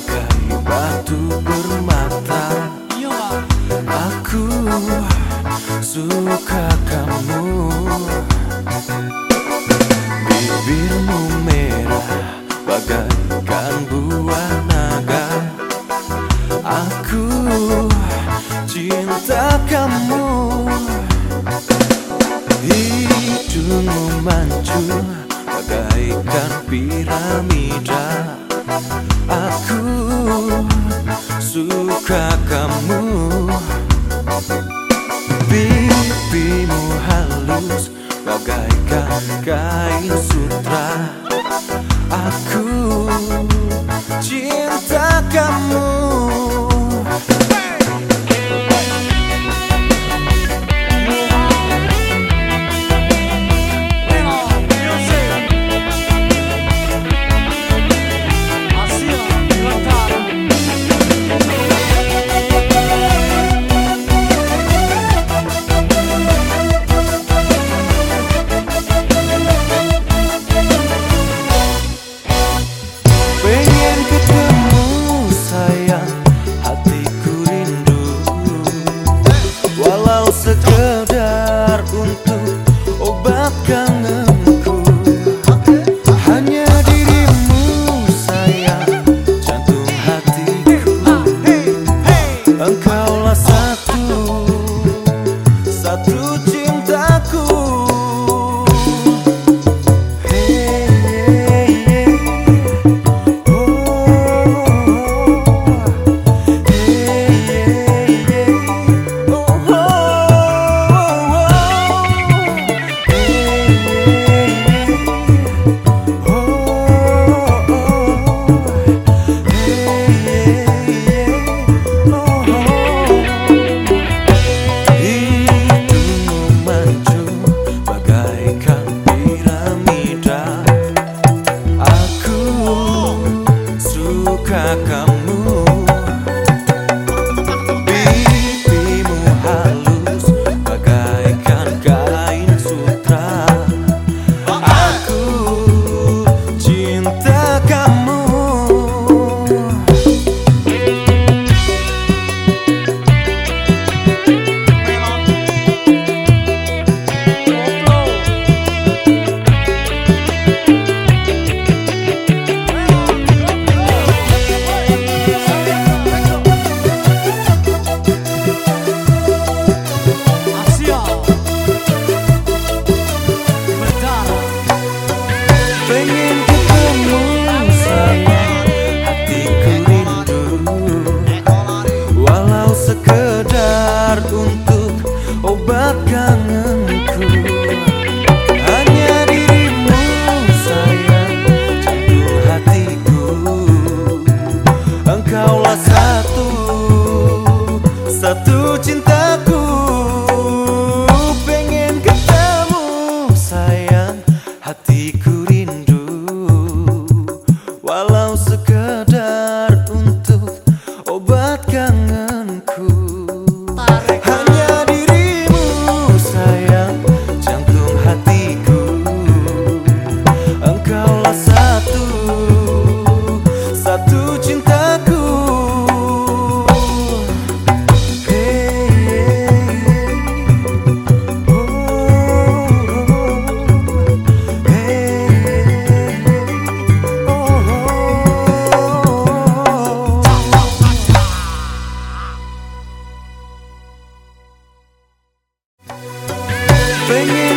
bagai batu bermata Aku suka kamu. Bibirmu merah bagaikan buah naga. Aku cinta kamu. Hidungmu mancung bagaikan piramida. Aku suka kamu. Pipimu halus bagaikan kain sutra. Aku cinta kamu. up Apakah kamu tanta bring